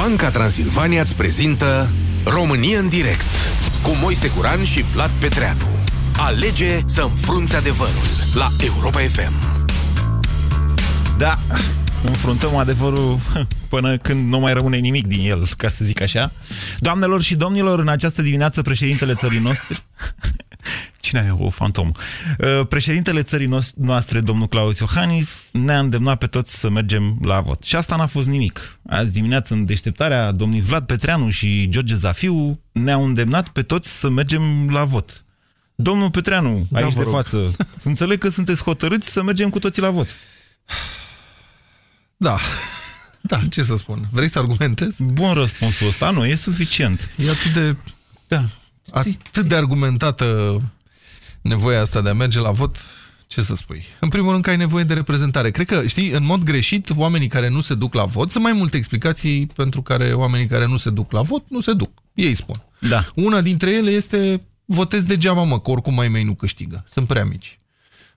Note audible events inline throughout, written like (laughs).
Banca Transilvania îți prezintă România în direct cu Moise Guran și Vlad Petreanu. Alege să înfrunți adevărul la Europa FM. Da, înfruntăm adevărul (laughs) până când nu mai rămâne nimic din el, ca să zic așa. Doamnelor și domnilor, în această dimineață președintele țării noastre... Cine e o fantom? Uh, președintele țării noastre, domnul Claus Iohannis, ne-a îndemnat pe toți să mergem la vot. Și asta n-a fost nimic. Azi dimineață, în deșteptarea, domnii Vlad Petreanu și George Zafiu ne-au îndemnat pe toți să mergem la vot. Domnul Petreanu, da, aici de față, (laughs) înțeleg că sunteți hotărâți să mergem cu toții la vot. Da. Da, ce să spun? Vrei să argumentezi? Bun răspunsul ăsta, nu, e suficient. E atât de... Da. Atât de argumentată nevoia asta de a merge la vot, ce să spui? În primul rând că ai nevoie de reprezentare. Cred că, știi, în mod greșit, oamenii care nu se duc la vot, sunt mai multe explicații pentru care oamenii care nu se duc la vot, nu se duc. Ei spun. Da. Una dintre ele este votez degeaba, mă, că oricum mai mei nu câștigă. Sunt prea mici.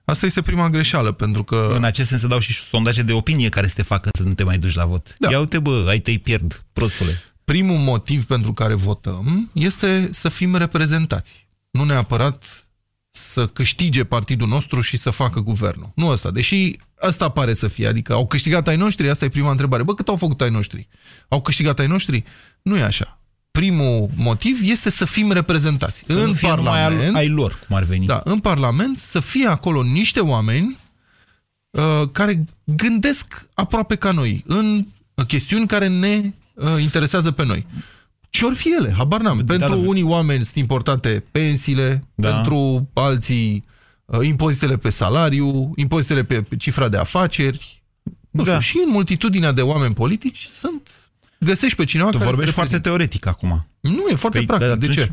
Asta este prima greșeală, pentru că... În acest sens se dau și sondaje de opinie care să te facă să nu te mai duci la vot. Da. Ia uite, bă, ai tăi pierd, prostule. Primul motiv pentru care votăm este să fim reprezentați. Nu neapărat să câștige partidul nostru și să facă guvernul. Nu asta, deși asta pare să fie. Adică au câștigat ai noștri? Asta e prima întrebare. Bă, cât au făcut ai noștri? Au câștigat ai noștri? Nu e așa primul motiv este să fim reprezentați. Să în Parlament, ai, ai lor, cum ar veni. Da, în Parlament să fie acolo niște oameni uh, care gândesc aproape ca noi, în chestiuni care ne uh, interesează pe noi. Ce ori fi ele? Habar n-am. Da, pentru da, unii oameni sunt importante pensiile, da. pentru alții uh, impozitele pe salariu, impozitele pe cifra de afaceri. Nu da. știu, și în multitudinea de oameni politici sunt găsești pe cineva tu care vorbești foarte teoretic acum. Nu, e foarte păi, practic. De, de ce?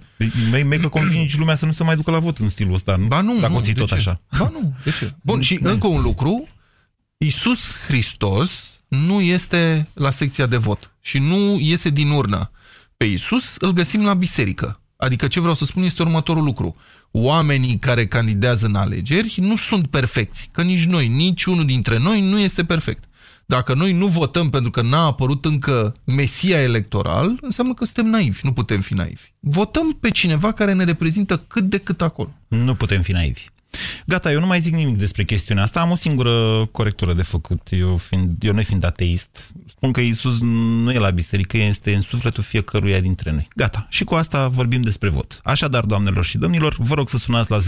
Mai, mai că convingi lumea să nu se mai ducă la vot în stilul ăsta. Ba nu, Dacă nu, o ții tot ce? așa. Ba nu, de ce? Bun, și încă un lucru. Iisus Hristos nu este la secția de vot și nu iese din urnă. Pe Iisus îl găsim la biserică. Adică ce vreau să spun este următorul lucru. Oamenii care candidează în alegeri nu sunt perfecți, că nici noi, nici unul dintre noi nu este perfect. Dacă noi nu votăm pentru că n-a apărut încă mesia electoral, înseamnă că suntem naivi, nu putem fi naivi. Votăm pe cineva care ne reprezintă cât de cât acolo. Nu putem fi naivi. Gata, eu nu mai zic nimic despre chestiunea asta. Am o singură corectură de făcut. Eu, fiind, eu nu fiind ateist, spun că Isus nu e la biserică, este în sufletul fiecăruia dintre noi. Gata. Și cu asta vorbim despre vot. Așadar, doamnelor și domnilor, vă rog să sunați la 0372069599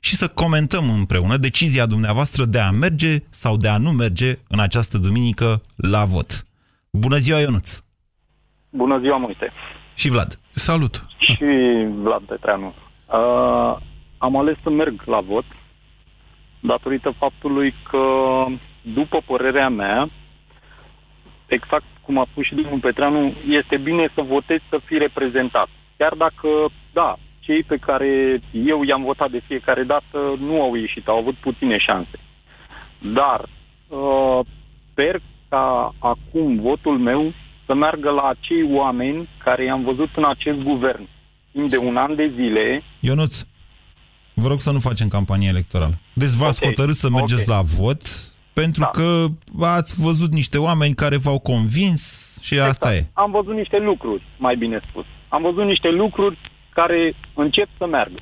și să comentăm împreună decizia dumneavoastră de a merge sau de a nu merge în această duminică la vot. Bună ziua, Ionuț! Bună ziua, Moise! Și Vlad. Salut! Și Vlad Petreanu. Uh, am ales să merg la vot datorită faptului că, după părerea mea, exact cum a spus și domnul Petreanu, este bine să votezi să fii reprezentat. Chiar dacă, da, cei pe care eu i-am votat de fiecare dată nu au ieșit, au avut puține șanse. Dar uh, sper ca acum votul meu să meargă la acei oameni care i-am văzut în acest guvern timp de un an de zile. Ionuț, vă rog să nu facem campanie electorală. Deci v-ați okay. hotărât să mergeți okay. la vot pentru da. că ați văzut niște oameni care v-au convins și exact. asta e. Am văzut niște lucruri, mai bine spus. Am văzut niște lucruri care încep să meargă.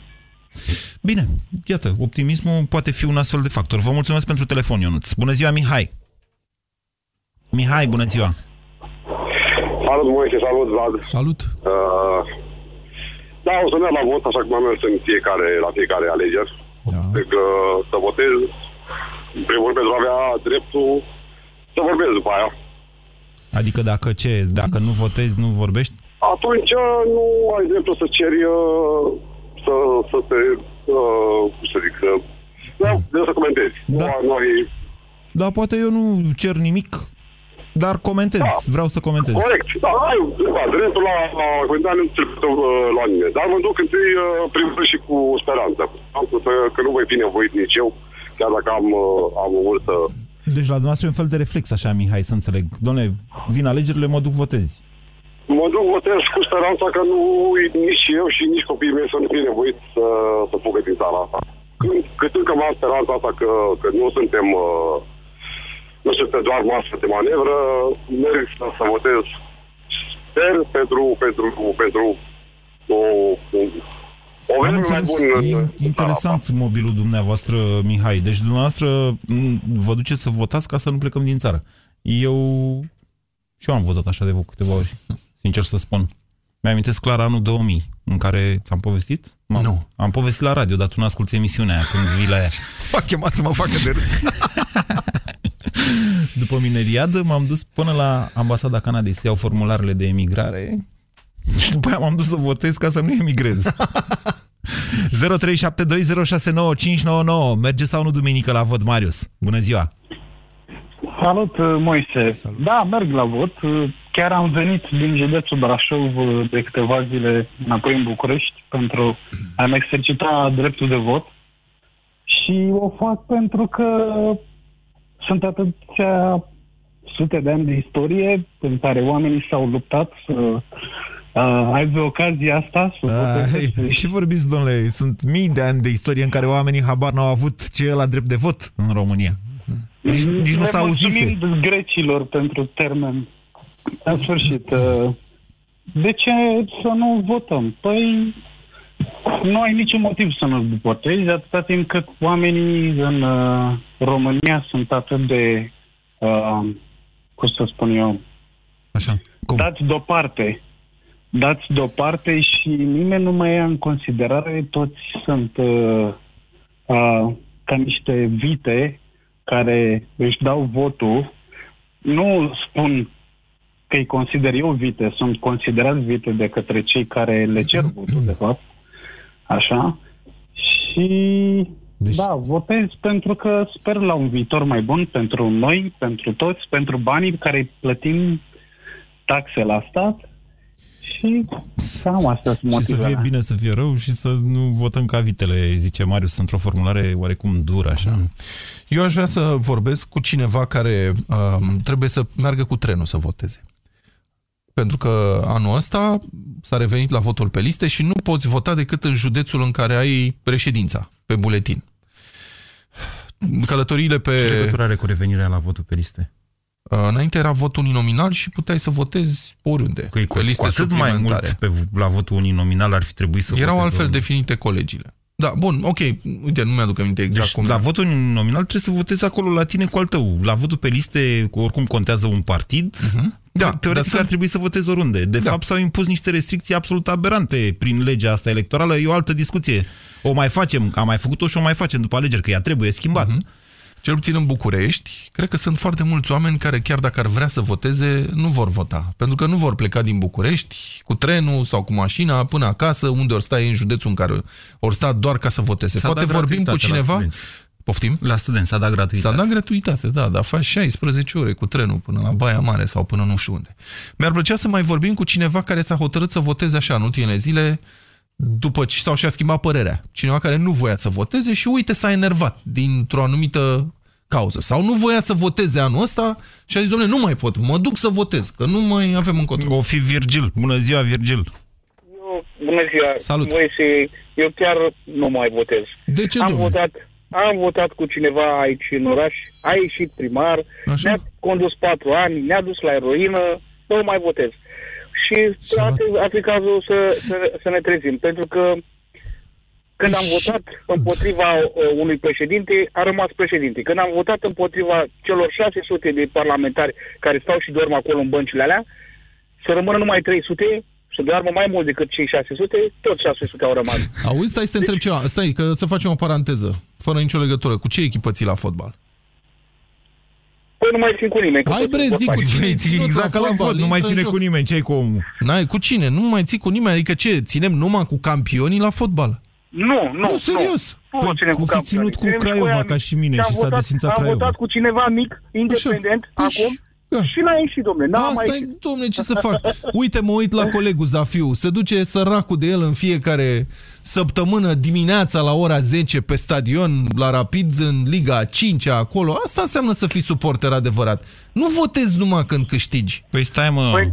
Bine, iată, optimismul poate fi un astfel de factor. Vă mulțumesc pentru telefon, Ionuț. Bună ziua, Mihai! Mihai, bună ziua! Salut, Moise, salut, Vlad! Salut! Uh, da, o să merg la vot, așa cum am mers în fiecare, la fiecare alegeri. Da. Adică să votez, în primul rând, pentru a avea dreptul să vorbesc după aia. Adică dacă ce? Dacă nu votezi, nu vorbești? atunci nu ai dreptul să ceri uh, să, să te, uh, cum să zic, să, da, să comentezi. Da. Nu, nu ai... Da, poate eu nu cer nimic, dar comentez, da. vreau să comentez. Corect, da, ai da, dreptul la, la comentare nu ți-l uh, la nimeni. Dar mă duc întâi uh, primul și cu speranță. Am spus că nu voi fi nevoit nici eu, chiar dacă am, uh, am o vârstă. Deci la dumneavoastră e un fel de reflex, așa, Mihai, să înțeleg. Doamne, vin alegerile, mă duc, votezi. Mă duc votez cu speranța că nu nici eu și nici copiii mei să nu fie nevoit să, să fugă din țara asta. Cât încă mai am speranța asta că, că nu suntem uh, nu suntem doar masă de manevră, merg să, să votez. Sper pentru, pentru, pentru o, o, o Am vreme mai înțeles, bună. în- e în interesant mobilul dumneavoastră, Mihai. Deci dumneavoastră m, vă duceți să votați ca să nu plecăm din țară. Eu și eu am votat așa de câteva ori, sincer să spun. Mi-amintesc clar anul 2000, în care ți-am povestit? M-am- Nu. Am povestit la radio, dar tu nu asculti emisiunea aia când vii la ea. (laughs) M-a chemat să mă facă de râs. (laughs) După mineriadă m-am dus până la ambasada Canadei să iau formularele de emigrare și după aia m-am dus să votez ca să nu emigrez. (laughs) 0372069599 Merge sau nu duminică la vot, Marius? Bună ziua! Salut, uh, Moise. Da, merg la vot. Uh, Chiar am venit din județul Brașov uh, de câteva zile înapoi în București pentru a-mi exercita dreptul de vot. Și o fac pentru că sunt atâția sute de ani de istorie în care oamenii s-au luptat să uh, aibă ocazia asta să voteze. Ai, și vorbiți, domnule, sunt mii de ani de istorie în care oamenii habar n-au avut ce e la drept de vot în România. Nici, nici nu Le s-a auzise. mulțumim grecilor pentru termen. În sfârșit, uh, de ce să nu votăm? Păi nu ai niciun motiv să nu votezi, atâta timp cât oamenii în uh, România sunt atât de, uh, cum să spun eu, Așa. Cum? dați deoparte. Dați deoparte și nimeni nu mai ia în considerare, toți sunt uh, uh, ca niște vite care își dau votul. Nu spun că îi consider eu vite, sunt considerați vite de către cei care le cer votul, de fapt. Așa. Și Deci- da, votez pentru că sper la un viitor mai bun pentru noi, pentru toți, pentru banii care îi plătim taxe la stat și cam astea sunt Și să motivele. fie bine, să fie rău și să nu votăm ca vitele, zice Marius, într-o formulare oarecum dură, așa. Eu aș vrea să vorbesc cu cineva care um, trebuie să meargă cu trenul să voteze. Pentru că anul ăsta s-a revenit la votul pe liste și nu poți vota decât în județul în care ai reședința, pe buletin. Călătoriile pe... Ce legătură are cu revenirea la votul pe liste? Uh, Înainte era votul uninominal și puteai să votezi oriunde. Că e cu, pe liste cu atât mai suplimentare. mult pe, la votul uninominal ar fi trebuit să Erau voteze altfel oriunde. definite colegiile. Da, bun, ok, uite, nu mi-aduc aminte exact Deci, cum la era. votul nominal trebuie să votezi acolo la tine cu al tău. La votul pe liste, cu- oricum contează un partid, Da, da, teoretic dar ar trebui să votezi oriunde. De Da. fapt, s-au impus niște restricții absolut aberante prin legea asta electorală. E o altă discuție. O mai facem, am mai făcut-o și o mai facem după alegeri, că ea trebuie schimbat. Cel puțin în București, cred că sunt foarte mulți oameni care, chiar dacă ar vrea să voteze, nu vor vota. Pentru că nu vor pleca din București cu trenul sau cu mașina până acasă, unde ori stai în județul în care ori sta doar ca să voteze. S-a Poate dat vorbim cu gratuitate la cineva... studenți. Poftim? La studenți s-a dat gratuitate. S-a dat gratuitate, da, dar faci 16 ore cu trenul până la Baia Mare sau până nu știu unde. Mi-ar plăcea să mai vorbim cu cineva care s-a hotărât să voteze așa în ultimele zile, după ce sau și-a schimbat părerea. Cineva care nu voia să voteze și uite s-a enervat dintr-o anumită cauză. Sau nu voia să voteze anul ăsta și a zis, domnule, nu mai pot, mă duc să votez, că nu mai avem încotro. O fi Virgil. Bună ziua, Virgil. Eu, bună ziua, Salut. Moise, eu chiar nu mai votez. De ce, am domnule? votat, am votat cu cineva aici în oraș, a ieșit primar, Așa? ne-a condus patru ani, ne-a dus la eroină, nu mai votez. Și S-a ar fi, ar fi cazul să, să, să ne trezim, pentru că când am Și- votat împotriva uh, unui președinte, a rămas președinte. Când am votat împotriva celor 600 de parlamentari care stau și dorm acolo în băncile alea, să rămână numai 300, să doarmă mai mult decât cei 600, tot 600 au rămas. Auzi, stai să te întreb ceva. Stai, că să facem o paranteză, fără nicio legătură. Cu ce echipă ții la fotbal? Păi nu mai țin cu nimeni. că Hai, tot bre, pot zi cu face. cine ai ținut Exact ca la fotbal, vot, nu mai intră în ține joc. cu nimeni. ce ai cu omul? N-ai, cu cine? Nu mai ții cu nimeni. Adică ce? Ținem numai cu campionii la fotbal? Nu, nu, Nu, serios. Nu, Păi, nu ținem cum fi campionii. ținut cu Ținem și Craiova, aia ca mici. și mine, am și s-a votat- desfințat Am Craiova. votat cu cineva mic, independent, Deci, acum, da. și n-a ieșit, domnule. N-a mai Asta ieșit. e, domne, ce să fac? Uite, mă uit la colegul Zafiu. Se duce săracul de el în fiecare săptămână dimineața la ora 10 pe stadion, la Rapid, în Liga 5 acolo. Asta înseamnă să fii suporter adevărat. Nu votezi numai când câștigi. Păi stai, mă. Păi,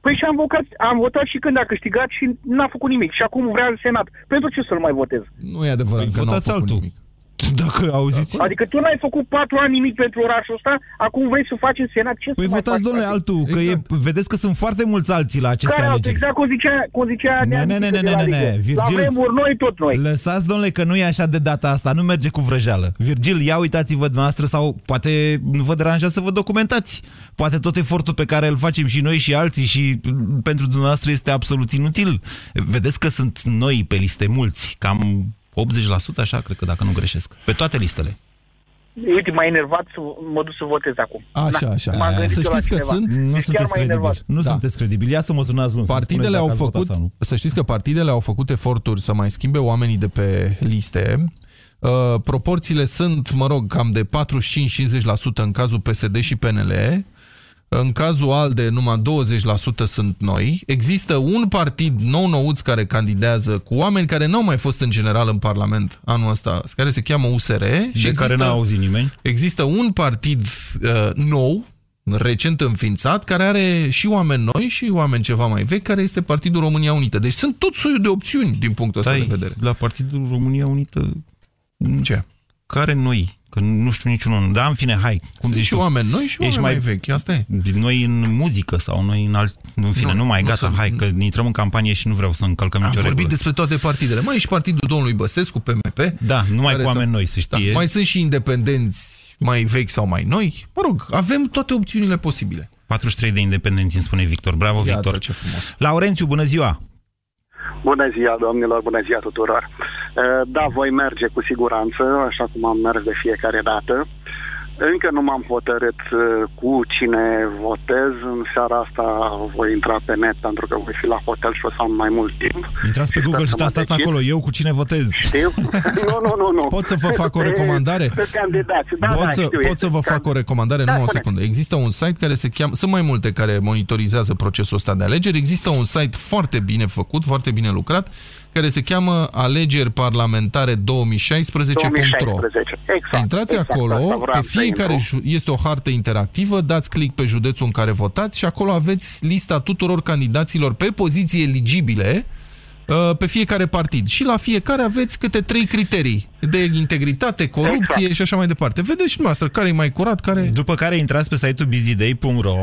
păi și am votat, am votat și când a câștigat și n-a făcut nimic. Și acum vrea în Senat. Pentru ce să-l mai votez? Nu e adevărat Păi că n-au votați făcut altul. nimic. Dacă auziți... Adică tu n-ai făcut patru ani nimic pentru orașul ăsta, acum vrei să faci în Senat. Ce Păi să mai votați, faci, domnule, frate? altul, că Exact. e, vedeți că sunt foarte mulți alții la aceste Care altul? alegeri. Exact cum zicea, cum zicea Ne, Neamț ne, ne, de ne, la ne, ne, Ligă. Virgil. La vremuri noi, tot noi. Lăsați, domnule, că nu e așa de data asta, nu merge cu vrăjeală. Virgil, ia uitați-vă dumneavoastră sau poate nu vă deranjează să vă documentați. Poate tot efortul pe care îl facem și noi și alții și mm, pentru dumneavoastră este absolut inutil. Vedeți că sunt noi pe liste mulți, cam 80% așa, cred că dacă nu greșesc, pe toate listele. Uite, m-a enervat să mă duc să votez acum. Așa, Na, așa. m-am gândit Să eu la știți că cineva. sunt- Nu Deci chiar sunteți m-a enervat. credibili. Nu Da. sunteți credibili. Ia să mă sunați luni. să-mi Partidele spuneți au dacă ați făcut, votat sau nu. să știți că partidele au făcut eforturi să mai schimbe oamenii de pe liste. Uh, proporțiile sunt, mă rog, cam de 45-50% în cazul PSD și PNL. În cazul ALDE, numai 20% sunt noi. Există un partid nou-nouț care candidează cu oameni care nu au mai fost în general în Parlament anul ăsta, care se cheamă USR. De și care există- n-a auzit nimeni. Există un partid uh, nou, recent înființat, care are și oameni noi și oameni ceva mai vechi, care este Partidul România Unită. Deci sunt tot soiul de opțiuni din punctul ăsta de Stai, vedere. la Partidul România Unită, Ce? Care noi? Că nu știu niciunul. Da, în fine, hai. Cum Sunt zici și tu? oameni noi și Ești oameni mai, mai- vechi. Asta e. Noi în muzică sau noi în alt... În fine, nu, Nu, mai, nu gata, sunt- hai, că intrăm în campanie și nu vreau să încălcăm Am nicio vorbit regulă. despre toate partidele. Mai e și partidul domnului Băsescu, PMP. Da, numai care cu oameni s-au- noi, să Da, știe. mai sunt și independenți mai vechi sau mai noi. Mă rog, avem toate opțiunile posibile. 43 de independenți, îmi spune Victor. Bravo, Iată Victor. ce frumos. Laurențiu, bună ziua! Bună ziua, domnilor, bună ziua tuturor. Uh, Da, voi merge cu siguranță, așa cum am mers de fiecare dată. Încă nu m-am hotărât uh, cu cine votez. În seara asta voi intra pe net pentru că voi fi la hotel și o să am mai mult timp. Intrați pe Și Google sper și să mă stați decid. acolo. Eu cu cine votez? Știu? (laughs) nu, nu, nu, nu. Pot să vă fac o Pe- recomandare? Pe candidați. Da, pot, da, să, știu, pot să vă este- fac o recomandare? Da, nu o spune. secundă. Există un site care se cheamă... Sunt mai multe care monitorizează procesul ăsta de alegeri. Există un site foarte bine făcut, foarte bine lucrat, care se cheamă alegeri parlamentare 2016.ro. 2016. Exact. Intrați exact, acolo, asta vreau pe să fiecare intru. ju- este o hartă interactivă, dați click pe județul în care votați și acolo aveți lista tuturor candidaților pe poziții eligibile uh, pe fiecare partid. Și la fiecare aveți câte trei criterii de integritate, corupție Exact. și așa mai departe. Vedeți și noastră care e mai curat, care... După care intrați pe site-ul busyday.ro,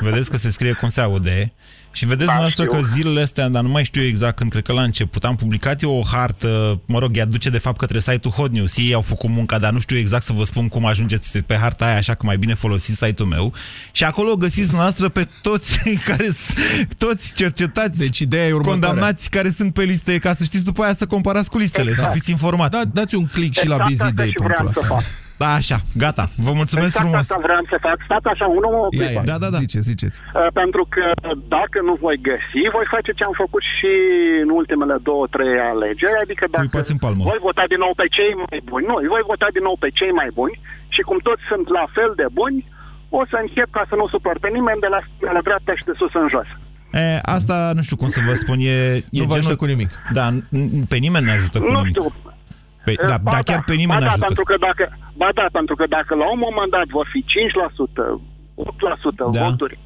vedeți că se scrie cum se aude, și vedeți Da, noastră știu. că zilele astea, dar nu mai știu exact când, cred că la început, am publicat eu o hartă, mă rog, ea duce de fapt către site-ul Hot News, ei au făcut munca, dar nu știu exact să vă spun cum ajungeți pe harta aia, așa că mai bine folosiți site-ul meu. Și acolo găsiți noastră pe toți care s- toți cercetați, Deci ideea e următoarea. condamnați care sunt pe liste, ca să știți după aia să comparați cu listele, Exact. să fiți informat. Da, dați un click și la Exact asta și busyday.ro vreau să fac. Da, așa, gata. Vă mulțumesc Exact frumos. asta vreau să fac. Stați așa, unul o Ia, clipă. ia, Da, da, da. Ziceți, ziceți. Uh, pentru că dacă nu voi găsi, voi face ce am făcut și în ultimele două, trei alegeri, adică dacă Uipați în palmă. voi vota din nou pe cei mai buni, nu, voi vota din nou pe cei mai buni și cum toți sunt la fel de buni, o să încep ca să nu supăr pe nimeni de la, de la dreapta și de sus în jos. E, asta nu știu cum să vă spun, e, e Nu vă ajută cu nimic. Da, n- n- pe nimeni nu ajută cu Nu nimic. știu. Pe, da, Ba da, chiar pe nimeni ba nu da, ajută. pentru că dacă, ba da, pentru că dacă la un moment dat vor fi 5%, 8% Da. voturi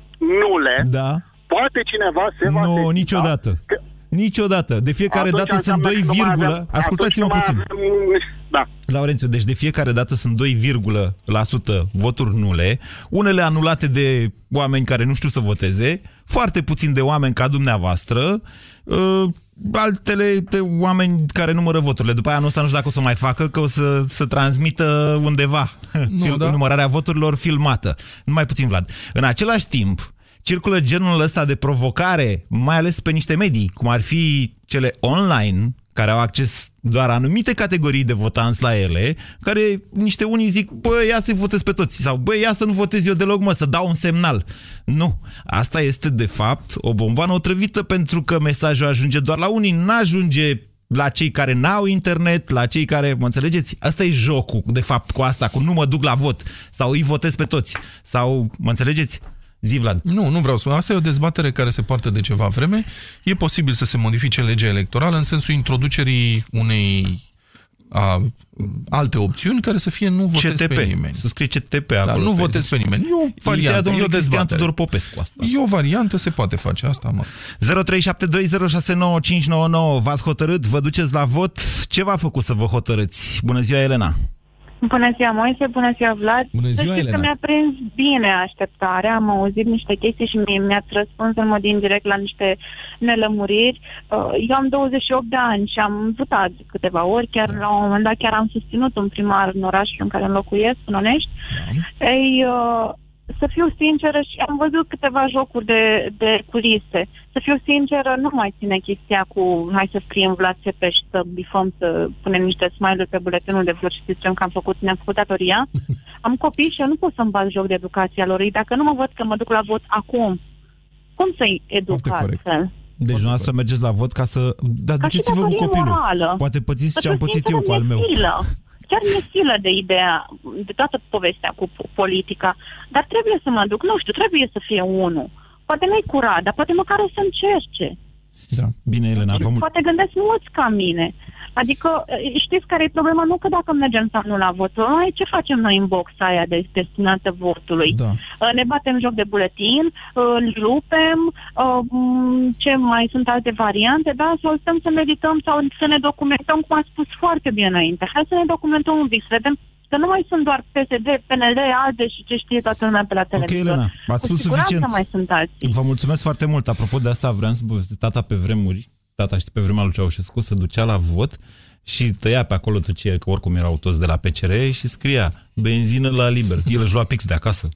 nule, Da. poate cineva se va Nu, sesiza niciodată. că Niciodată. De fiecare atunci dată sunt înseamnă 2, că nu mai virgulă. avem- Ascultați-mă atunci nu mai puțin. avem- Da. Laurențiu, deci de fiecare dată sunt 2,1% voturi nule, unele anulate de oameni care nu știu să voteze, foarte puțin de oameni ca dumneavoastră, uh, altele de oameni care numără voturile. După aia nu ăsta nu știu dacă o să mai facă, că o să, să transmită undeva (laughs) Nu, da. numărarea voturilor filmată. Numai puțin, Vlad. În același timp, circulă genul ăsta de provocare, mai ales pe niște medii, cum ar fi cele online, care au acces doar anumite categorii de votanți la ele, care niște unii zic, bă, ia să-i votez pe toți, sau bă, ia să nu votez eu deloc, mă, să dau un semnal. Nu, asta este de fapt o bomboană otrăvită pentru că mesajul ajunge doar la unii, n-ajunge la cei care n-au internet, la cei care, mă înțelegeți? Asta e jocul, de fapt, cu asta, cu nu mă duc la vot, sau îi votez pe toți, sau, mă înțelegeți? Zi, Vlad. Nu, nu vreau să spun. Asta e o dezbatere care se poartă de ceva vreme. E posibil să se modifice legea electorală în sensul introducerii unei a, alte opțiuni care să fie nu votez CTP. pe nimeni. Să scrie CTP Da, acolo. nu pe- votez pe nimeni. E o Ideea variantă, e o domnului Cristian dezbatere. Tudor Popescu asta. E o variantă, se poate face asta, mă. 0372069599 V-ați hotărât? Vă duceți la vot? Ce v-a făcut să vă hotărâți? Bună ziua, Elena! Bună ziua, Moise, bună ziua, Vlad. Bună ziua, Să știți Elena. că mi-a prins bine așteptarea, am auzit niște chestii și mi- mi-ați răspuns în mod indirect la niște nelămuriri. Uh, Eu am 28 de ani și am votat câteva ori, chiar la un moment dat chiar am susținut un primar în orașul în care locuiesc, în Onești. Ei, uh, să fiu sinceră și am văzut câteva jocuri de, de culise. Să fiu sinceră, nu mai ține chestia cu hai să scriem Vlad Țepeș, să bifăm, să punem niște smile-uri pe buletinul de vot și să zicem că am făcut, ne-am făcut datoria. (laughs) Am copii și eu nu pot să-mi bat joc de educația lor. Ei, Dacă nu mă văd că mă duc la vot acum, cum să-i educ Foarte corect. altfel? Deci dumneavoastră mergeți la vot ca să... Dar Ca și duceți-vă cu datorie copilul. morală. Poate pățiți Să ce am fiu pățit sinceră, eu cu al mi-e meu. Silă. Chiar mi-e silă de ideea, de toată povestea cu po- politica. Dar trebuie să mă duc, nu știu, trebuie să fie unul. Poate nu-i curat, dar poate măcar o să încerce. Da. Bine, Elena, vă mul- Poate gândesc mulți ca mine. Adică, e, știți care e problema? Nu că dacă mergem sau nu la vot, mai ce facem noi în boxa aia de destinată votului? Da. Uh, Ne batem joc de buletin, uh, îl rupem, uh, m, ce mai sunt alte variante, da? Sau stăm să medităm sau să ne documentăm, cum a spus foarte bine înainte. Hai să ne documentăm un pic, să vedem că nu mai sunt doar PSD, PNL, ALDE și ce știe toată lumea pe la Ok, televizor. Elena, v-ați Cu spus siguranță suficient. mai sunt alții. Vă mulțumesc foarte mult. Apropo de asta, vreau să povestesc tata pe vremuri. Tata, știi, pe vremea lui Ceaușescu se ducea la vot și tăia pe acolo tăcie, că oricum erau toți de la PCR și scria benzină la liber. El își lua pix de acasă.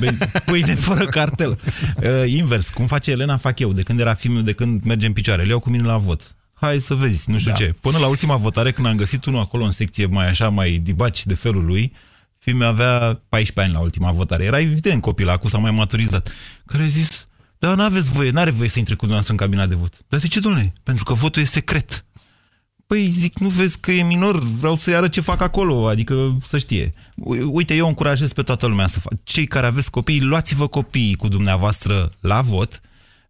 Ben... Pâine fără cartel. Uh, invers, cum face Elena, fac eu. De când era filmul, de când merge în picioare. Le iau cu mine la vot. Hai să vezi, nu știu da. ce. Până la ultima votare, când am găsit unul acolo în secție mai așa, mai dibaci de felul lui, Fiul meu avea 14 ani la ultima votare. Era evident copil, acum s-a mai maturizat. Care a zis, dar nu aveți voie, nu are voie să intre cu dumneavoastră în cabina de vot. Dar de ce, domnule? Pentru că votul e secret. Păi zic, nu vezi că e minor, vreau să-i arăt ce fac acolo, adică să știe. U- Uite, eu încurajez pe toată lumea să fac. Cei care aveți copii, luați-vă copiii cu dumneavoastră la vot,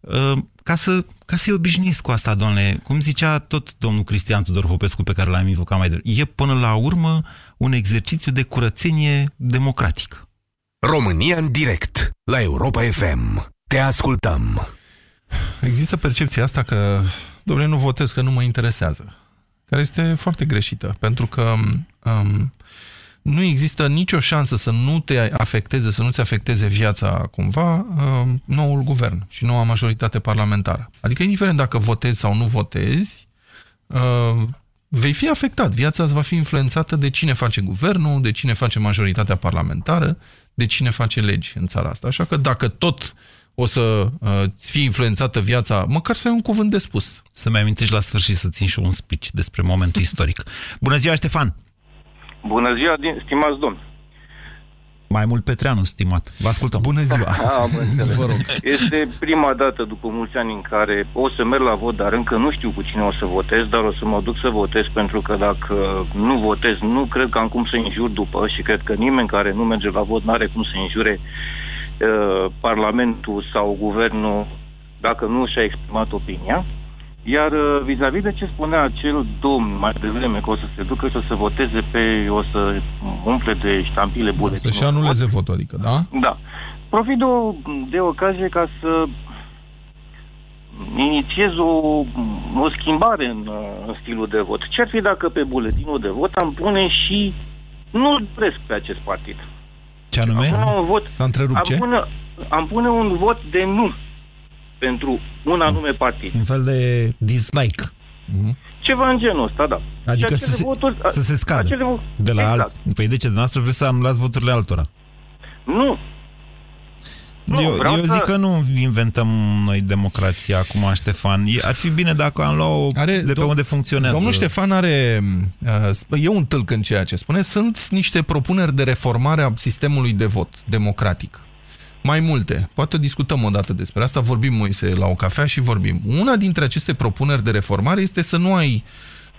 uh, ca, să, ca să-i obișnuiți cu asta, domnule. Cum zicea tot domnul Cristian Tudor Popescu, pe care l-am invocat mai devreme, e până la urmă un exercițiu de curățenie democratică. România în direct la Europa FM. Te ascultăm. Există percepția asta că, domnule, nu votez, că nu mă interesează. Care este foarte greșită, pentru că um, nu există nicio șansă să nu te afecteze, să nu-ți afecteze viața cumva um, noul guvern și noua majoritate parlamentară. Adică, indiferent dacă votezi sau nu votezi, uh, vei fi afectat. Viața îți va fi influențată de cine face guvernul, de cine face majoritatea parlamentară, de cine face legi în țara asta. Așa că dacă tot o să uh, fie influențată viața, măcar să ai un cuvânt de spus. Să-mi amintești la sfârșit să țin și un speech despre momentul istoric. (laughs) Bună ziua, Ștefan! Bună ziua, din, stimați domn. Mai mult Petreanu, stimat. Vă ascultăm. Bună ziua! Ah, am înțeles. Vă rog. Este prima dată după mulți ani în care o să merg la vot, dar încă nu știu cu cine o să votez, dar o să mă duc să votez pentru că dacă nu votez, nu cred că am cum să înjur după și cred că nimeni care nu merge la vot nu are cum să înjure uh, Parlamentul sau Guvernul dacă nu și-a exprimat opinia. Iar uh, vis-a-vis de ce spunea acel domn mai devreme că o să se ducă și o să voteze pe, o să umple de ștampile Da, buletinul. să-și anuleze votul, adică, da? Da. Profit de, o, de ocazie ca să inițiez o, o schimbare în, uh, în stilul de vot. Ce ar fi dacă pe buletinul de vot am pune și nu doresc pe acest partid? Ce anume? Am pune un vot, S-a întrerupt am ce? pune, am pune un vot de nu pentru un anume partid. Un fel de dislike. Ceva în genul ăsta, da. Adică Și să se, voturi, să se scadă acele vo- de la exact. alți. Păi de ce? Dumneavoastră vreți să anulați voturile altora. Nu. Nu, eu vreau eu să- zic că nu inventăm noi democrația acum, Ștefan. E- Ar fi bine dacă am luat-o Are, de pe unde funcționează. Domnul Ștefan are, uh, e un tâlc în ceea ce spune, sunt niște propuneri de reformare a sistemului de vot democratic. Mai multe. Poate discutăm o dată despre asta, vorbim, Moise, la o cafea și vorbim. Una dintre aceste propuneri de reformare este să nu ai,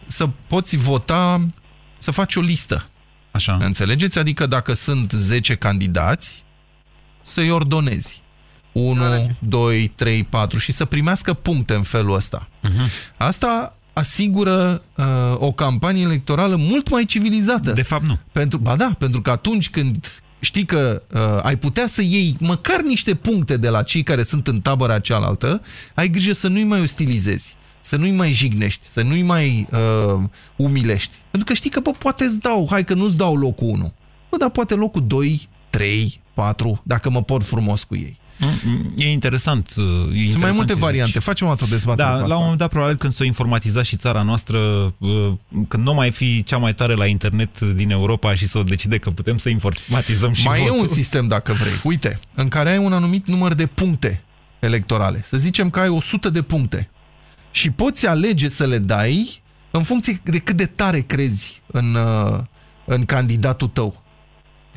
să poți vota, să faci o listă. Așa. Înțelegeți? Adică dacă sunt 10 candidați, să-i ordonezi. 1, 2, 3, 4 și să primească puncte în felul ăsta. Uh-huh. Asta asigură uh, o campanie electorală mult mai civilizată. De fapt, nu. Pentru, ba da, pentru că atunci când știi că uh, ai putea să iei măcar niște puncte de la cei care sunt în tabăra cealaltă, ai grijă să nu-i mai ostilizezi. să nu-i mai jignești, să nu-i mai uh, umilești. Pentru că știi că, bă, poate îți dau, hai că nu-ți dau locul 1. Bă, dar poate locul 2, 3, 4, dacă mă port frumos cu ei. E interesant. E Sunt interesant mai multe ce variante. zici. Facem o altă dezbatere Da, cu la asta. un moment dat, probabil, când s-o informatiza și țara noastră, uh, când nu mai fi cea mai tare la internet din Europa și s-o decide că putem să informatizăm și Mai votul. e un sistem, dacă vrei. Uite, în care ai un anumit număr de puncte electorale. Să zicem că ai 100 de puncte. Și poți alege să le dai în funcție de cât de tare crezi în, uh, în candidatul tău.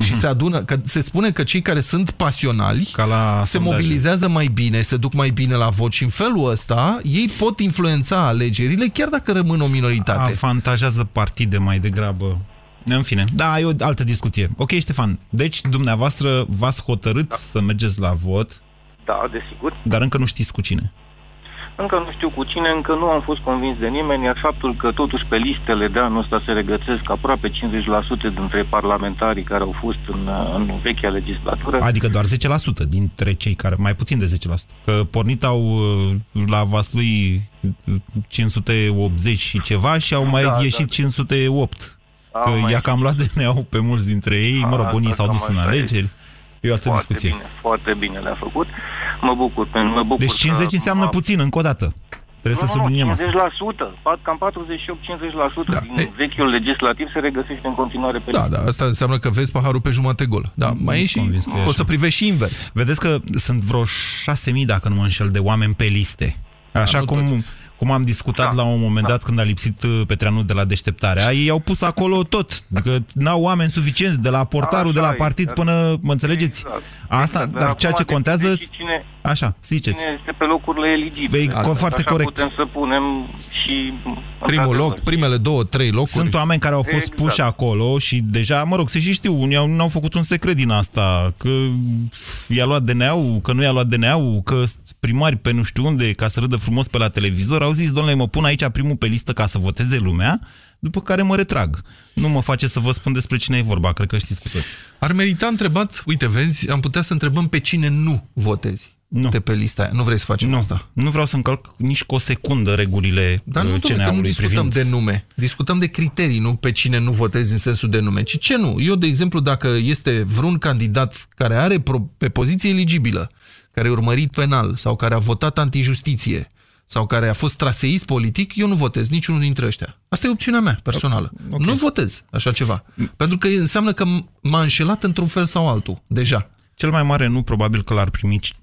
Și se adună, că se spune că cei care sunt pasionali Ca la se sondaje. mobilizează mai bine, se duc mai bine la vot și în felul ăsta ei pot influența alegerile chiar dacă rămân o minoritate. Avantajează partide mai degrabă. În fine, da, e o altă discuție. Ok, Ștefan, deci dumneavoastră v-ați hotărât da. să mergeți la vot, Da, desigur. dar încă nu știți cu cine. Încă nu știu cu cine, încă nu am fost convins de nimeni, iar faptul că totuși pe listele de anul ăsta se regăsesc aproape 50% dintre parlamentarii care au fost în, în vechea legislatură. Adică doar 10% dintre cei care, mai puțin de 10%. Că pornit au uh, la Vaslui uh, 580 și ceva și au mai Da, da, ieșit da. 508. Că Au mai i-a cam luat DNA-ul pe mulți dintre ei, mă rog, Asta unii s-au cam dus în așa e. alegeri. E o altă Foarte discuție. bine, foarte bine le-a făcut. Mă bucur. pen- Mă bucur Deci 50 că înseamnă am- puțin, încă o dată. Trebuie să nu, subliniem nu, asta. 50%, pat- cam 48-50% Da. din vechiul legislativ se regăsește în continuare pe Da, listă. da, asta înseamnă că vezi paharul pe jumate gol. Da, mai e și, convins că e poți așa. să privești și invers. Vedeți că sunt vreo 6.000, dacă nu mă înșel, de oameni pe liste. Așa nu cum, toți. Cum am discutat Da, la un moment da. dat când a lipsit uh, Petreanu de la deșteptarea. Ei au pus acolo tot, că n-au oameni suficienți de la portarul, Așa de la e, partid dar- până, mă înțelegeți? Exact. Asta, Exact, dar acum ceea ce depinde contează... și Cine, Așa, ziceți. cine este pe locurile eligibile. Vei- Asta- foarte așa corect. putem să punem și... Primul într-adevăr, loc, primele două, trei locuri. Sunt oameni care au fost Exact. puși acolo și deja, mă rog, se și știu, unii au, nu au făcut un secret din asta, că i-a luat DNA-ul, că nu i-a luat DNA-ul, că primari pe nu știu unde, ca să râdă frumos pe la televizor, au zis, domnule, mă pun aici primul pe listă ca să voteze lumea, după care mă retrag. Nu mă face să vă spun despre cine e vorba, cred că știți cu toți. Ar merita întrebat, uite, vezi, am putea să întrebăm pe cine nu votezi Nu. de pe lista aia. Nu vrei să facem Nu, asta? nu vreau să încălc nici cu o secundă regulile Dar nu, uh, domnule, că nu CNA-ului discutăm privind. de nume. Discutăm de criterii, nu pe cine nu votezi în sensul de nume, ci ce nu. Eu, de exemplu, dacă este vreun candidat care are pro- pe poziție eligibilă, care e urmărit penal sau care a votat antijustiție sau care a fost traseist politic, eu nu votez niciunul dintre ăștia. Asta e opțiunea mea personală. Ok. Nu votez așa ceva. Pentru că înseamnă că m-a înșelat într-un fel sau altul, deja. Cel mai mare nu, probabil că l-ar primi ci-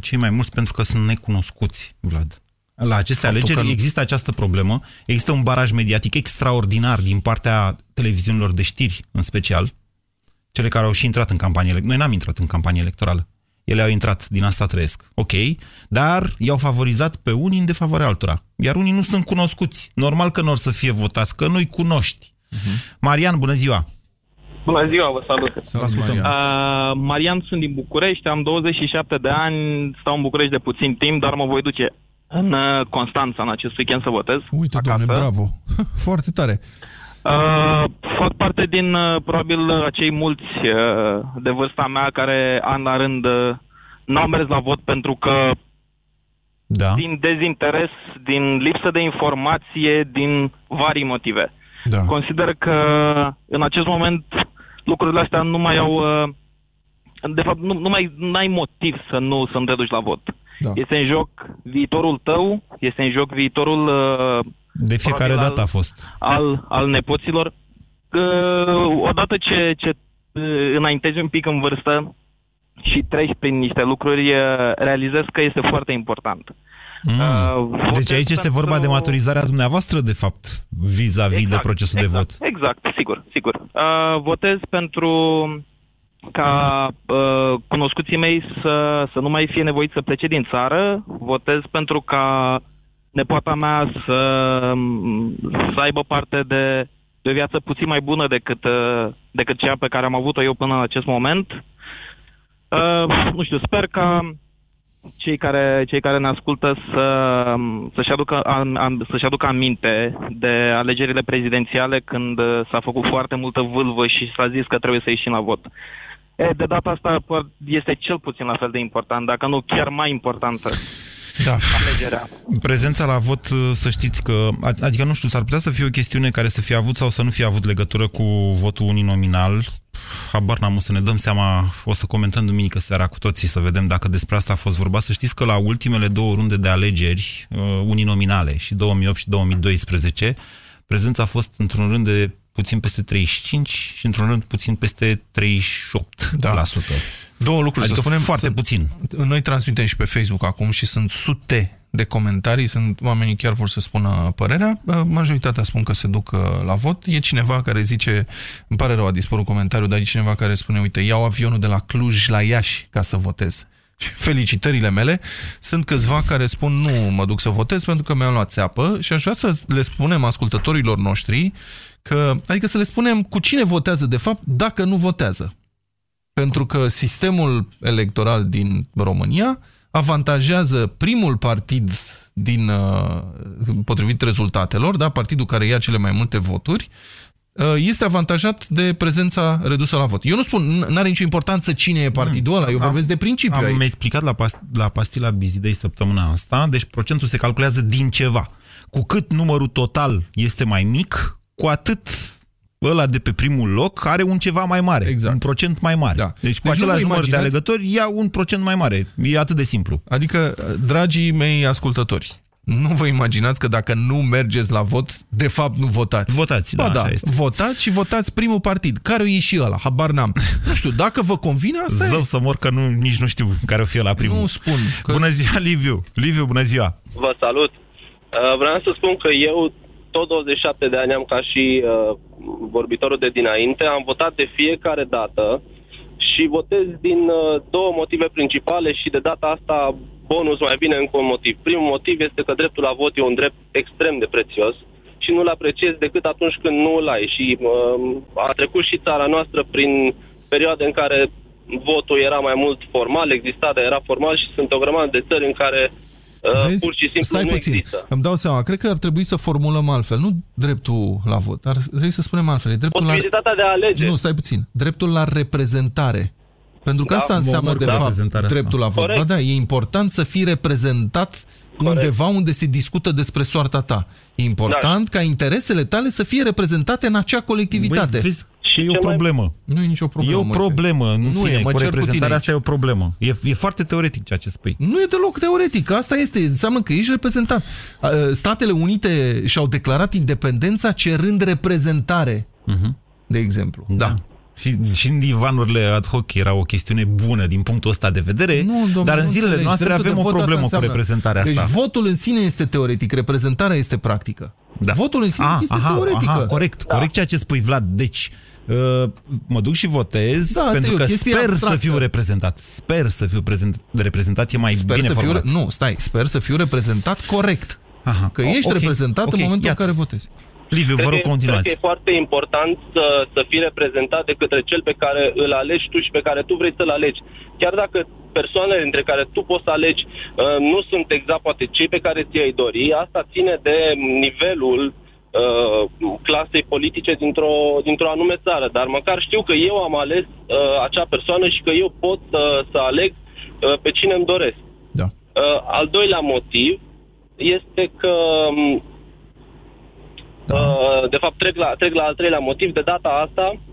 cei mai mulți pentru că sunt necunoscuți, Vlad. La aceste Faptul alegeri că nu- există această problemă, există un baraj mediatic extraordinar din partea televiziunilor de știri, în special, cele care au și intrat în campanie electorală. Noi n-am intrat în campanie electorală. Ele au intrat, din asta trăiesc. Ok, dar i-au favorizat pe unii în defavoarea altora. Iar unii nu sunt cunoscuți. Normal că nu or să fie votați, că nu-i cunoști. Marian, bună ziua! Bună ziua, vă salut! Vă ascultăm. Uh, Marian, sunt din București, am 27 de ani, stau în București de puțin timp, dar mă voi duce în uh, Constanța în acest weekend să votez. Uite, acasă. doamne, bravo! (laughs) Foarte tare! Uh, fac parte din, uh, probabil, acei mulți uh, de vârsta mea care, an la rând, uh, n-au mers la vot pentru că Da. din dezinteres, din lipsă de informație, din vari motive. Da. Consider că în acest moment lucrurile astea nu mai au... uh, De fapt, nu, nu mai n-ai motiv să nu să nu te duci la vot. Da. Este în joc viitorul tău, este în joc viitorul uh, De fiecare probabil dată al- a fost. al, al nepoților. Uh, odată ce, ce uh, înaintezi un pic în vârstă și treci prin niște lucruri, uh, realizezi că este foarte important. Mm. Uh, Deci votez aici este pentru- vorba de maturizarea dumneavoastră, de fapt, vis-a-vis de procesul de exact, vot. Exact, sigur, sigur. Uh, votez pentru ca uh, cunoscuții mei să, să nu mai fie nevoiți să plece din țară. Votez pentru ca nepoata mea să, să aibă parte de, de o viață puțin mai bună decât, uh, decât cea pe care am avut-o eu până în acest moment. Uh, nu știu, sper ca cei care, cei care ne ascultă să, să-și, aducă, am, am, să-și aducă aminte de alegerile prezidențiale când uh, s-a făcut foarte multă vâlvă și s-a zis că trebuie să ieșim la vot. E, de data asta por- este cel puțin la fel de important, dacă nu chiar mai importantă. Da. alegerea. Prezența la vot, să știți că, adică nu știu, s-ar putea să fie o chestiune care să fie avut sau să nu fie avut legătură cu votul uninominal. Habar n-am, o să ne dăm seama, o să comentăm duminică seara cu toții să vedem dacă despre asta a fost vorba. Să știți că la ultimele două runde de alegeri uh, uninominale, și 2008 și 2012, prezența a fost într-un rând de puțin peste 35 și într-un rând puțin peste 38%. Da. Două lucruri adică să spunem. foarte sunt, puțin. Noi transmitem și pe Facebook acum și sunt sute de comentarii, sunt oamenii chiar vor să spună părerea, majoritatea spun că se duc uh, la vot. E cineva care zice, îmi pare rău, a dispărut comentariul, dar e cineva care spune, uite, iau avionul de la Cluj la Iași ca să votez. (laughs) Felicitările mele. Sunt câțiva care spun nu mă duc să votez pentru că mi-am luat țeapă și aș vrea să le spunem ascultătorilor noștri că, adică să le spunem cu cine votează de fapt dacă nu votează. Pentru că sistemul electoral din România avantajează primul partid din, uh, potrivit rezultatelor, da, partidul care ia cele mai multe voturi, uh, este avantajat de prezența redusă la vot. Eu nu spun, nu are nicio importanță cine e partidul ăla, eu vorbesc de principiu Am aici. explicat la, past la pastila Bizidei săptămâna asta, deci procentul se calculează din ceva. Cu cât numărul total este mai mic, cu atât ăla de pe primul loc are un ceva mai mare, exact. un procent mai mare. Da. Deci cu Deci nu vă același număr de imaginați- alegători ia un procent mai mare. E atât de simplu. Adică, dragii mei ascultători, nu vă imaginați că dacă nu mergeți la vot, de fapt nu votați. Votați, ba, da, da. așa este. Votați și votați primul partid. Care e și ăla? Habar n-am. Nu știu, dacă vă convine, asta Zău e. să mor că nu, nici nu știu care o fie la primul. Nu spun. Că... Bună ziua, Liviu. Liviu, bună ziua. Vă salut. Uh, vreau să spun că eu tot 27 de ani am ca și uh, vorbitorul de dinainte, am votat de fiecare dată și votez din uh, două motive principale și de data asta bonus mai bine încă un motiv. Primul motiv este că dreptul la vot e un drept extrem de prețios și nu-l apreciez decât atunci când nu îl ai. Și uh, a trecut și țara noastră prin perioade în care votul era mai mult formal, exista, dar era formal și sunt o grămadă de țări în care uh, Vezi? pur și simplu Stai nu puțin. există. Îmi dau seama. Cred că ar trebui să formulăm altfel. Nu dreptul la vot. Ar trebui să spunem altfel. E dreptul la... Posibilitatea de a alege. Nu, stai puțin. Dreptul la reprezentare. Pentru că Da, asta mă înseamnă, omor de cu fapt, reprezentarea asta. dreptul la vot. Corect. Ba da, e important să fii reprezentat undeva unde se discută despre soarta ta. E important ca interesele tale să fie reprezentate în acea colectivitate. Băi, vezi că e o ce mai- problemă. nu e nicio problemă. E o Moise. problemă. Nu, Nu fine, e, mă cu cer cu tine reprezentarea aici. asta e o problemă. E, e foarte teoretic ceea ce spui. Nu e deloc teoretic. Asta este. Înseamnă că ești reprezentat. A, Statele Unite și-au declarat independența cerând reprezentare, Mhm. de exemplu. Da. Și, și în divanurile ad hoc era o chestiune bună din punctul ăsta de vedere, Nu, domnule, dar în nu zilele înțelegi. noastre Dreptul avem de o vot asta problemă cu înseamnă. reprezentarea deci asta. votul în sine este teoretic, reprezentarea este practică. Da. Votul în sine Ah, este aha, teoretică. Aha, corect, Da. corect ceea ce spui, Vlad. Deci, uh, mă duc și votez Da, asta pentru e o că chestie sper abstractă. să fiu reprezentat. Sper să fiu prezent, reprezentat, e mai Sper bine să fiu, format. nu, stai, sper să fiu reprezentat corect. Aha. Că O- ești ok, reprezentat ok, în momentul iată. în care votezi. Liviu, vă Cred rog, că, cred că continuați. e foarte important să, să fii reprezentat de către cel pe care îl alegi tu și pe care tu vrei să-l alegi. Chiar dacă persoanele între care tu poți să alegi uh, nu sunt exact poate cei pe care ți-ai dori, asta ține de nivelul uh, clasei politice dintr-o, dintr-o anume țară. Dar măcar știu că eu am ales uh, acea persoană și că eu pot să, să aleg uh, pe cine îmi doresc. Da. Uh, al doilea motiv este că um, Da. Uh, de fapt, trec la, trec la al treilea motiv. De data asta, uh,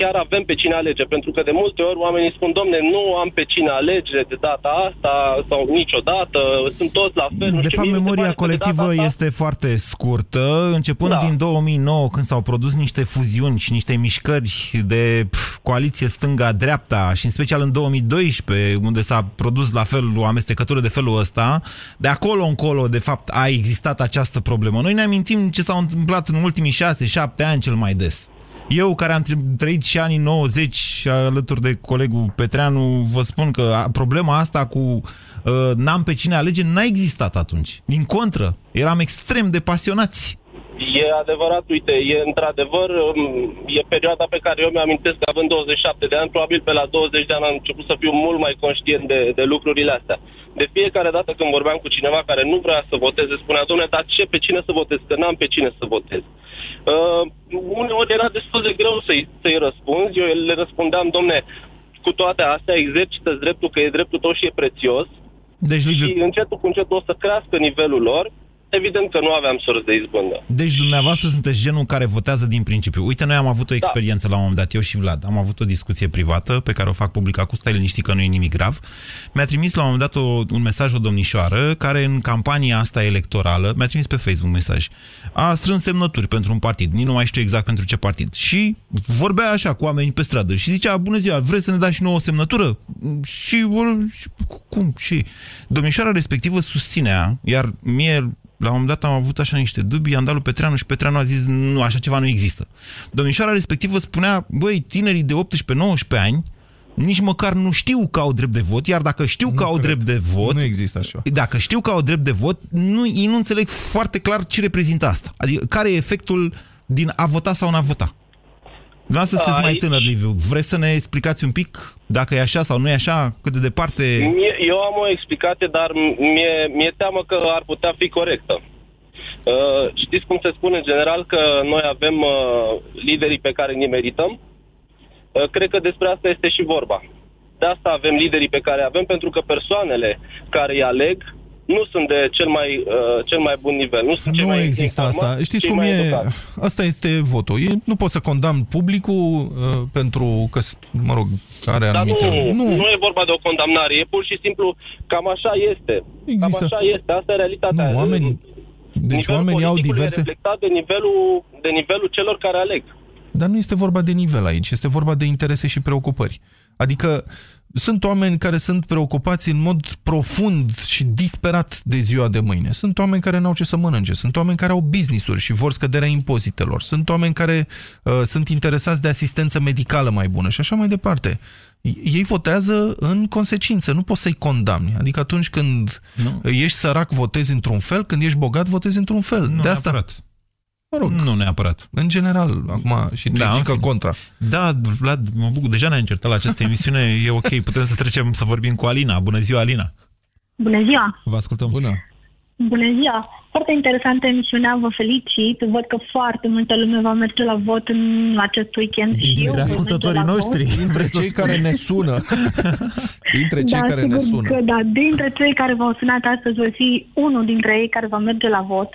chiar avem pe cine alege. Pentru că de multe ori oamenii spun, domne, nu am pe cine alege de data asta sau niciodată, sunt toți la fel. nu De știu, fapt, mie mi se memoria pare că de colectivă data asta- este foarte scurtă, începând Da. din 2009, când s-au produs niște fuziuni și niște mișcări de pf, coaliție stânga-dreapta și în special în 2012, unde s-a produs la fel o amestecătură de felul ăsta, de acolo încolo, de fapt, a existat această problemă. Noi ne amintim ce s-a întâmplat în ultimii 6-7 ani cel mai des. Eu, care am trăit și anii 90 alături de colegul Petreanu, vă spun că a- problema asta cu uh, n-am pe cine alege n-a existat atunci. Din contră, eram extrem de pasionați. E adevărat, uite, e într-adevăr, um, e perioada pe care eu mi-amintesc că având 27 de ani, probabil pe la 20 de ani am început să fiu mult mai conștient de, de lucrurile astea. De fiecare dată când vorbeam cu cineva care nu vrea să voteze, spunea, domnule, dar ce, pe cine să votez? Că n-am pe cine să votez. Uh, uneori era destul de greu să-i, să-i răspunzi, eu le răspundeam, domne, cu toate astea exercită dreptul că e dreptul tău și e prețios, Deci, Liviu... Și încetul cu încetul o să crească nivelul lor, evident că nu aveam sorți de izbândă. Deci dumneavoastră sunteți genul care votează din principiu. Uite, noi am avut o Da. experiență la un moment dat, eu și Vlad. Am avut o discuție privată pe care o fac public acum, stai liniștit că nu e nimic grav. Mi-a trimis la un moment dat o, un mesaj o domnișoară care în campania asta electorală, mi-a trimis pe Facebook mesaj, a strâns semnături pentru un partid, nici nu mai știu exact pentru ce partid. Și vorbea așa cu oameni pe stradă și zicea, bună ziua, vreți să ne dați și nouă o semnătură? Și, vor, și cum? Și domnișoara respectivă susținea, iar mie la un moment dat am avut așa niște dubii, am dat lui Petreanu și Petreanu a zis, nu, așa ceva nu există. Domnișoara respectivă spunea, băi, tinerii de 18-19 ani nici măcar nu știu că au drept de vot, iar dacă știu că au drept de vot... Nu există așa. Dacă știu că au drept de vot, nu, ei nu înțeleg foarte clar ce reprezintă asta. Adică care e efectul din a vota sau nu a vota. Dumneavoastră sunteți mai Aici- tânăr, Liviu. Vreți să ne explicați un pic dacă e așa sau nu e așa? Cât de departe... Mie, eu am o explicație, dar mi-e, mi-e teamă că ar putea fi corectă. Uh, știți cum se spune în general că noi avem uh, liderii pe care ne merităm? Uh, cred că despre asta este și vorba. De asta avem liderii pe care avem, pentru că persoanele care îi aleg nu sunt de cel mai, uh, cel mai bun nivel. Nu, sunt cei Nu mai există informați, asta. Știți cei cum mai e? educați. Asta este votul. E, nu pot să condamn publicul uh, pentru că, mă rog, are Dar anumite... nu, nu. nu e vorba de o condamnare, e pur și simplu cam așa este. Există. Cam așa este, asta e realitatea. Nu, oameni... Deci Nivelul oamenii au politicului diverse... E reflectat de nivelul, de nivelul celor care aleg. Dar nu este vorba de nivel aici, este vorba de interese și preocupări. Adică sunt oameni care sunt preocupați în mod profund și disperat de ziua de mâine. Sunt oameni care n-au ce să mănânce, sunt oameni care au business-uri și vor scăderea impozitelor, sunt oameni care uh, sunt interesați de asistență medicală mai bună și așa mai departe. Ei votează în consecință, nu poți să-i condamni. Adică atunci când Nu. ești sărac, votezi într-un fel, când ești bogat, votezi într-un fel. Nu de asta, neapărat. Mă rog, Nu neapărat. în general, acum, și tu Da, da, în că fine. contra. Da, Vlad, mă bucur. Deja ne-am încercat la această emisiune. E ok. Putem să trecem să vorbim cu Alina. Bună ziua, Alina. Bună ziua! Vă ascultăm. Bună. Bună ziua! Foarte interesantă emisiunea, vă felicit. Văd că foarte multă lume va merge la vot în acest weekend. și eu Dintre voi merge ascultătorii la noștri. Vot. Dintre cei care ne sună. Dintre cei da, care sigur ne sună. Că, da, dintre cei care v-au sunat astăzi, voi fi unul dintre ei care va merge la vot.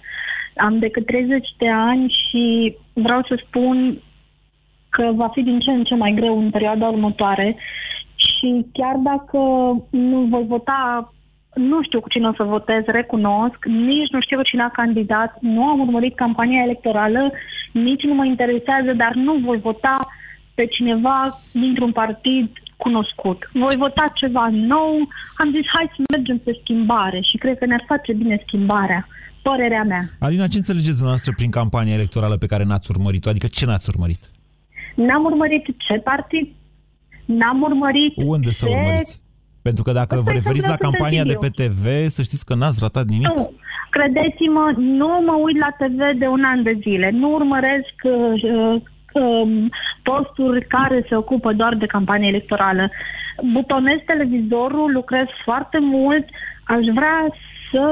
Am decât 30 de ani și vreau să spun că va fi din ce în ce mai greu în perioada următoare și chiar dacă nu voi vota, nu știu cu cine o să votez, recunosc, nici nu știu cine a candidat, nu am urmărit campania electorală, nici nu mă interesează, dar nu voi vota pe cineva dintr-un partid cunoscut. Voi vota ceva nou, am zis hai să mergem pe schimbare și cred că ne-ar face bine schimbarea. Părerea mea. Alina, ce înțelegeți dumneavoastră prin campania electorală pe care n-ați urmărit-o? Adică ce n-ați urmărit? N-am urmărit ce partid, n-am urmărit Unde să ce... urmăriți? Pentru că dacă Păi, vă referiți la foarte campania de pe simplu. TV, să știți că n-ați ratat nimic. Nu, credeți-mă, nu mă uit la TV de un an de zile. Nu urmăresc uh, uh, um, posturi care se ocupă doar de campanie electorală. Butonez televizorul, lucrez foarte mult. Aș vrea să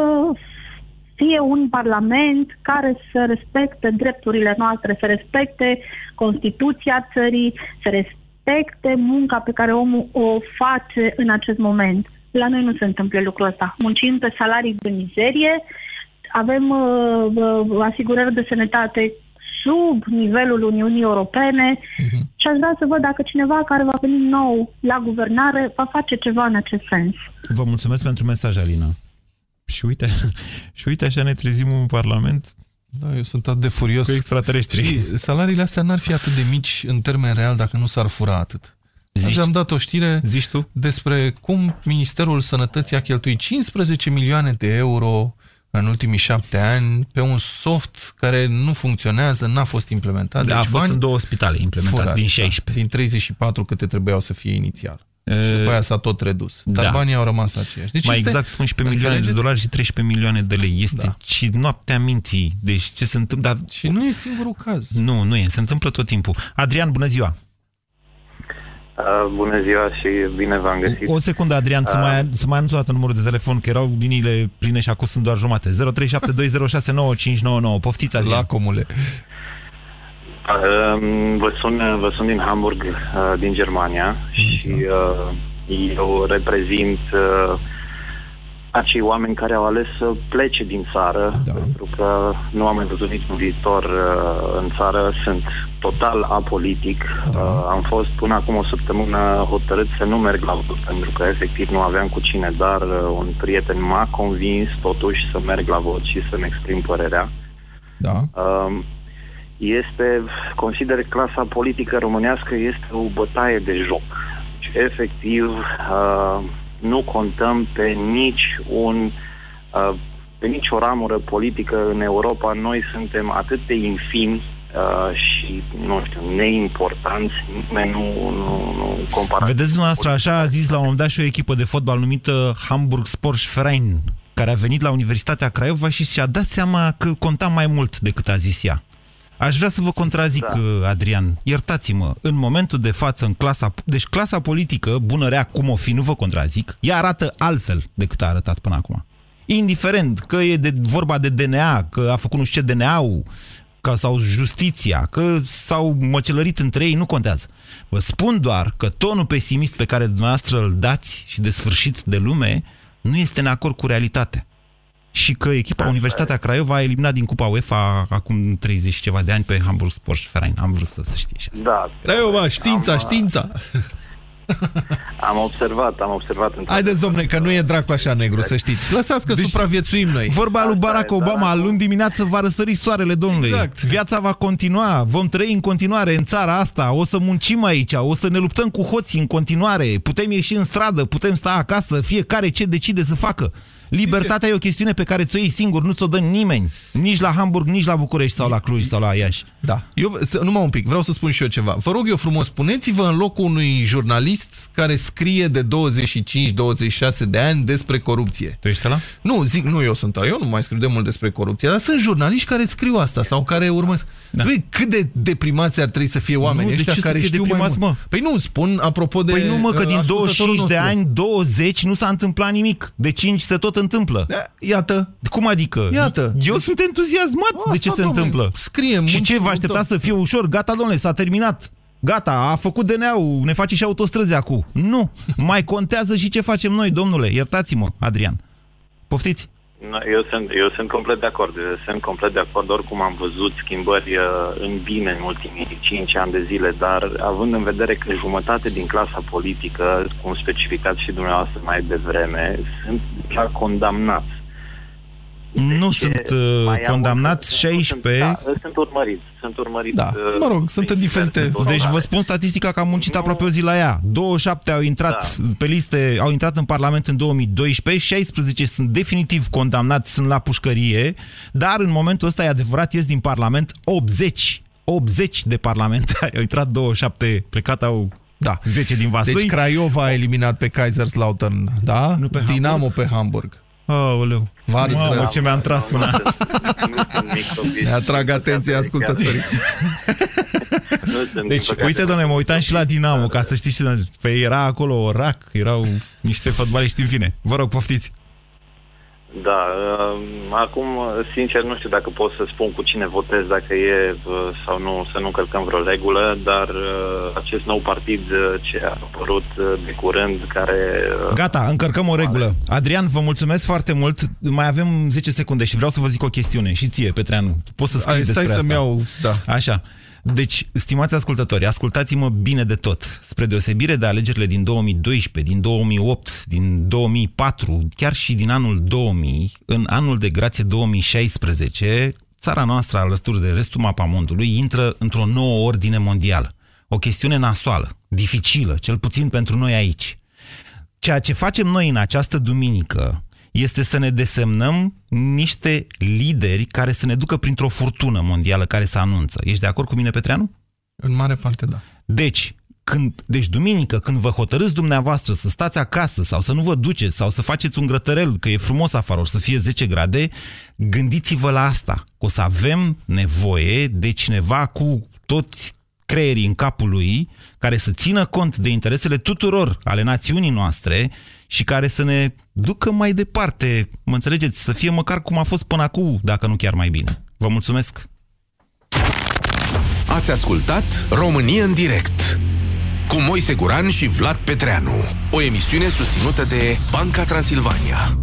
fie un parlament care să respecte drepturile noastre, să respecte Constituția țării, să respecte munca pe care omul o face în acest moment. La noi nu se întâmplă lucrul ăsta. Muncim pe salarii de mizerie, avem uh, uh, asigurări de sănătate sub nivelul Uniunii Europene uh-huh. și aș vrea să văd dacă cineva care va veni nou la guvernare va face ceva în acest sens. Vă mulțumesc pentru mesaj, Alina. Și uite, (laughs) și uite așa ne trezim în Parlament Da, eu sunt atât de furios. cu extraterestri. Și salariile astea n-ar fi atât de mici în termen real dacă nu s-ar fura atât. Zici- Azi am dat o știre Zici tu? despre cum Ministerul Sănătății a cheltuit 15 milioane de euro în ultimii șapte ani pe un soft care nu funcționează, n-a fost implementat. Da, a deci fost bani în două spitale implementat, furați, din 16. Da, din 34 câte trebuiau să fie inițial. E, Și după aia s-a tot redus. Dar da. banii au rămas aceiași. Deci mai este- exact 11 milioane de înțelegeți? dolari și 13 milioane de lei. Este Da. și noaptea minții. Deci ce se întâmplă? Dar Și nu e singurul caz. nu, nu e. Se întâmplă tot timpul. Adrian, bună ziua! Uh, bună ziua și bine v-am găsit. O secundă, Adrian, să Ah. mai, să mai anunț o dată numărul de telefon, că erau liniile pline și acum sunt doar jumate. 0372069599. Poftiți, Adrian. La comule. Uh, vă, sun, vă sun din Hamburg, uh, din Germania și uh, eu reprezint uh, acei oameni care au ales să plece din țară, da. pentru că nu am mai văzut niciun viitor uh, în țară, sunt total apolitic. Da. Uh, am fost până acum o săptămână hotărât să nu merg la vot, pentru că efectiv nu aveam cu cine, dar uh, un prieten m-a convins totuși să merg la vot și să-mi exprim părerea. Da. Uh, este, consider clasa politică românească este o bătaie de joc. Deci, efectiv, uh, nu contăm pe nici un uh, pe nici o ramură politică în Europa. Noi suntem atât de infimi uh, și, nu știu, neimportanți, nimeni nu, nu, nu compară. Vedeți dumneavoastră, așa a zis la un moment dat și o echipă de fotbal numită Hamburg Sportverein, care a venit la Universitatea Craiova și și-a dat seama că conta mai mult decât a zis ea. Aș vrea să vă contrazic, da. Adrian. Iertați-mă, în momentul de față, în clasa... Deci clasa politică, bună rea, cum o fi, nu vă contrazic, ea arată altfel decât a arătat până acum. Indiferent că e de, vorba de DNA, că a făcut nu știu ce DNA-ul, că, sau justiția, că s-au măcelărit între ei, nu contează. Vă spun doar că tonul pesimist pe care dumneavoastră îl dați și de sfârșit de lume nu este în acord cu realitatea și că echipa Universitatea Craiova a eliminat din Cupa UEFA acum 30 și ceva de ani pe Hamburg Sportverein. Am vrut să se știe și asta. Da. Craiova, știința, am, știința! (laughs) Am observat, am observat. Haideți, domne, că nu e dracu așa negru, să știți. Lăsați că deci, supraviețuim noi. Vorba lui Barack Obama, luni dimineață va răsări soarele, domnule. Exact. Viața va continua, vom trăi în continuare în țara asta, o să muncim aici, o să ne luptăm cu hoții în continuare, putem ieși în stradă, putem sta acasă, fiecare ce decide să facă. Libertatea e o chestiune pe care ți-o iei singur, nu ți-o dă nimeni. Nici la Hamburg, nici la București sau la Cluj sau la Iași. Da. Eu, numai un pic, vreau să spun și eu ceva. Vă rog eu frumos, spuneți-vă în locul unui jurnalist care scrie de 25-26 de ani despre corupție. Tu ești ăla? Nu, zic, nu eu sunt Eu nu mai scriu de mult despre corupție, dar sunt jurnaliști care scriu asta sau care urmăresc. Da. Băi, cât de deprimați ar trebui să fie oamenii ăștia de ce care să fie știu mai mult? Mă? Păi nu, spun apropo de Păi nu mă, că din 25 nostru. de ani, 20 nu s-a întâmplat nimic. De 5 se tot întâmplă. Da, iată. Cum adică? Iată. Eu sunt entuziasmat Asta, de ce se domnule, întâmplă. Scriem. Și ce vă aștepta să fie ușor? Gata, domnule, s-a terminat. Gata, a făcut DNA-ul, ne face și autostrăzi acum. Nu, mai contează și ce facem noi, domnule. Iertați-mă, Adrian. Poftiți? Eu sunt, eu sunt complet de acord. Eu sunt complet de acord. Oricum am văzut schimbări uh, în bine în ultimii 5 ani de zile, dar având în vedere că jumătate din clasa politică, cum specificați și dumneavoastră mai devreme, sunt chiar condamnați nu sunt uh, condamnați 16. Sunt, da, sunt urmăriți. Sunt urmăriți. Da. Uh, mă rog, sunt în diferite... Deci vă spun statistica că am muncit nu... aproape o zi la ea. 27 au intrat da. pe liste, au intrat în Parlament în 2012, 16 sunt definitiv condamnați, sunt la pușcărie, dar în momentul ăsta e adevărat, ies din Parlament 80 80 de parlamentari, au intrat 27, plecat au da. 10 din Vaslui. Deci Craiova a eliminat pe Kaiserslautern, da? Nu pe Dinamo Hamburg. pe Hamburg. Aoleu. Varză. Mamă, ce mi-am tras una. Ne atrag atenție ascultătorii. (laughs) Deci, uite, doamne, mă uitam și la Dinamo, ca să știți, pe era acolo o rac, erau niște fotbaliști în fine. Vă rog, poftiți. Da, uh, acum, sincer, nu știu dacă pot să spun cu cine votez, dacă e uh, sau nu, să nu călcăm vreo regulă, dar uh, acest nou partid ce a apărut de curând, care... Gata, încărcăm o regulă. Adrian, vă mulțumesc foarte mult. Mai avem 10 secunde și vreau să vă zic o chestiune. Și ție, Petreanu. Poți să scrii Ai, despre stai asta. să-mi iau... Da. Așa. Deci, stimați ascultători, ascultați-mă bine de tot. Spre deosebire de alegerile din 2012, din 2008, din 2004, chiar și din anul 2000, în anul de grație 2016, țara noastră, alături de restul mapamondului, intră într-o nouă ordine mondială. O chestiune nasoală, dificilă, cel puțin pentru noi aici. Ceea ce facem noi în această duminică este să ne desemnăm niște lideri care să ne ducă printr-o furtună mondială care se anunță. Ești de acord cu mine, Petreanu? În mare parte, da. Deci, când, deci duminică, când vă hotărâți dumneavoastră să stați acasă sau să nu vă duceți sau să faceți un grătărel, că e frumos afară, o să fie 10 grade, gândiți-vă la asta. O să avem nevoie de cineva cu toți creierii în capul lui, care să țină cont de interesele tuturor ale națiunii noastre și care să ne ducă mai departe, mă înțelegeți, să fie măcar cum a fost până acum, dacă nu chiar mai bine. Vă mulțumesc! Ați ascultat România în direct cu Moise Guran și Vlad Petreanu, o emisiune susținută de Banca Transilvania.